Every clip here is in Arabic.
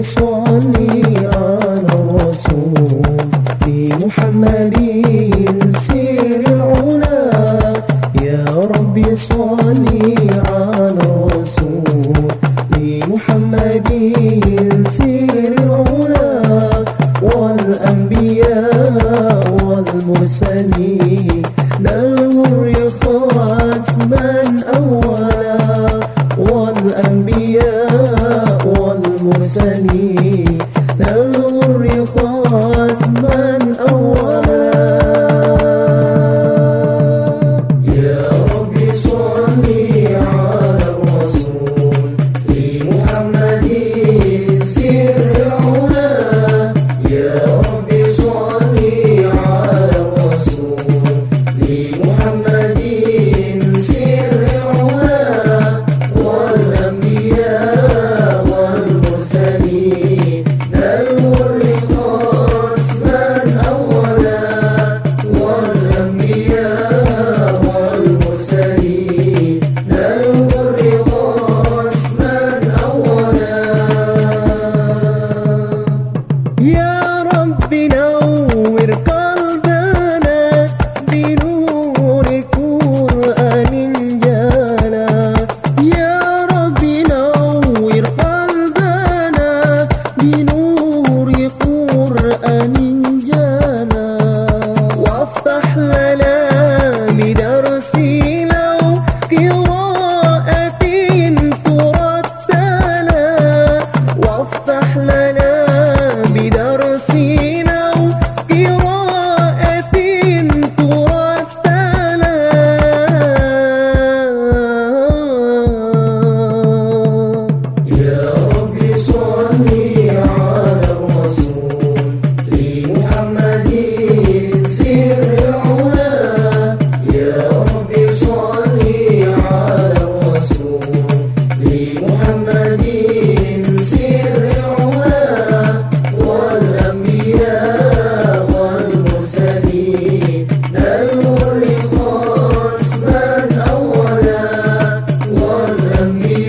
صلي على الرسول محمد سير العلا يا رب صلي على الرسول محمد سير العلا والأنبياء والمرسلين. صح ولا me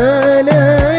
الأمانة